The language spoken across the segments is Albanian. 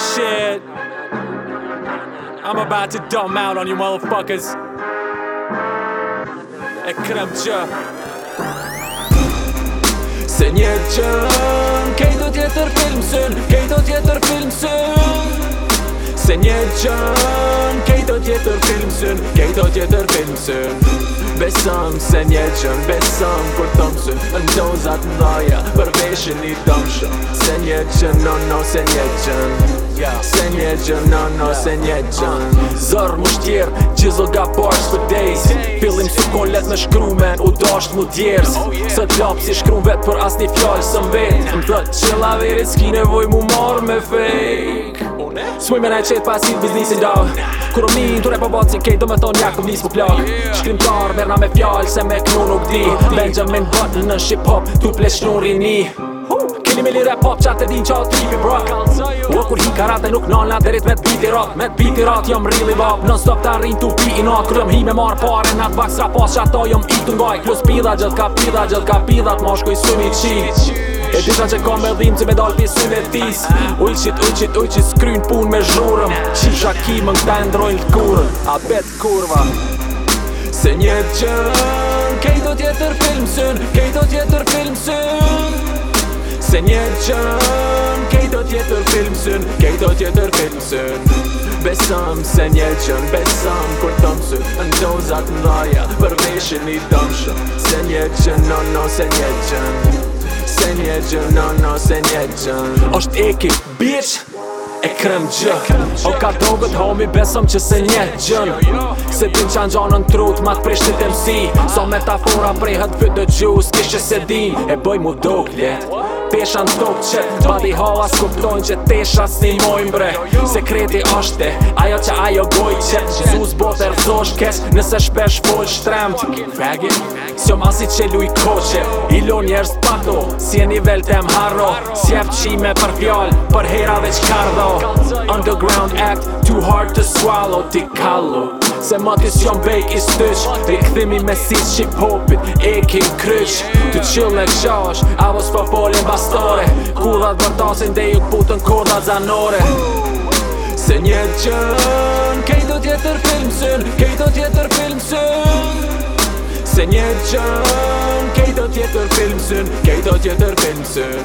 shit I'm about to dumb out on you motherfuckers E krem që Se një që Kejto tjetër film sën Kejto tjetër film sën Se një që Kejto tjetër film sën Kejto tjetër film sën Besëm se një qën, besëm kur thëm sën Në dozat përveshën i dëmshën Se një qën, no no, se një qën Se një gjën, no, no, se një gjën Zërë më shtjerë, gjizo ga bars për days Pillim së kon let me shkru men, u dasht mu djerës Se t'lap si shkru vet për asni fjallë sëm vet Më të qëlla verit s'ki nevoj mu marr me fake Smoj me na e pasit biznisin do Kuro mi në ture po vatë si kej do me thonë një akum njës po plak Shkrim merna me fjallë se me knu nuk di Benjamin Button në shqip hop tu ple shnu rini Kili me li pop qatë e din qatë tripi bro kur hi karate nuk nalna derit me t'biti rat Me t'biti rat jom rili bab Në stop ta rin pi i nat Kërëm hi me marë pare nat bak sra pas që ato jom i t'ngaj Plus pida gjith ka pida gjith ka pida t'ma shkoj mi qit E dita që kam me dhim që me dal pjesu me tis Ujqit ujqit ujqit skryn pun me zhurëm Qisha ki më nkta e ndrojn t'kurën A bet kurva Se një gjën Kejto tjetër film syn Kejto tjetër film sën Se një gjën Kejt o tjetër film sën, kejt o tjetër film sën Besëm se njerë qënë, besëm kur të më sën Në dozat në laja, përveshën i të shën Se njerë qënë, no, no, se njerë qënë Se njerë qënë, no, no, se njerë qënë Oshtë eki, bitch, e krem gjë O ka dogët, homi, besëm që se njerë qënë jo, jo, jo. Se tim që anë gjonë në trut, ma të prishtë të mësi ah. So metafora prehet për dë gjusë, kështë që se din E bëj mu do kletë Tesha në tokë që Badi hala s'kuptojnë që tesha s'ni mojnë bre Sekreti është ajo që ajo goj që Zuz bot e rëzosh kes nëse shpesh full shtremt Faggin Sjo masi që luj koqe Ilo njerës pato Si e nivel të më harro Sjef qime për fjall Për hera dhe qkardo underground act Too hard to swallow, t'i kallu Se ma ti jon bejk i stysh Dhe i këthimi me si shqip hopit E kim krysh Të qill e kshash A vos për po folin bastore Kudat vërtasin dhe ju t'putën kodat zanore Se një gjën Kej do tjetër film sën Kej do tjetër film sën Se një gjën Kej do tjetër film sën tjetër film sën Kej tjetër film sën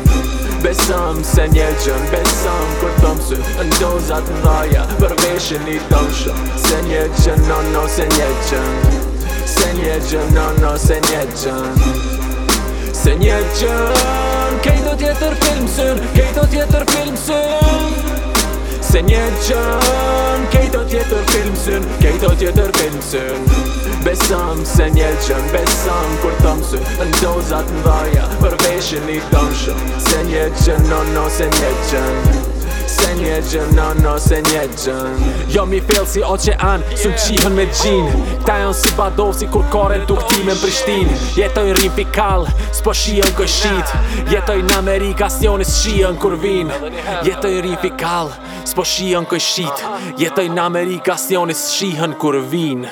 Besëm se një gjën Besëm kër të mësën Ndozat dozat dhaja Përveshë një të mëshën Se një gjën No, no, se një gjën Se një gjën No, no, se një gjën Se një gjën Kej tjetër film sën tjetër film sën Se një gjën Kej tjetër film sën tjetër film besëm Se njëllë që në besëm Kur të mësu në dozat në dhaja Për veshën i tonë shumë Se njëllë që në no, no, se njëllë që Se një gjën, no, no, se një gjën Jo mi fel si ocean, su në qihën me gjin Ta janë si badov si kur kore të këtime në Prishtin Jetoj rrim pikal, s'po shihën kë shit Jetoj në Amerika, s'jonis shihën kur vin Jetoj rrim pikal, s'po shihën kë shit Jetoj në Amerika, s'jonis shihën kur kur vin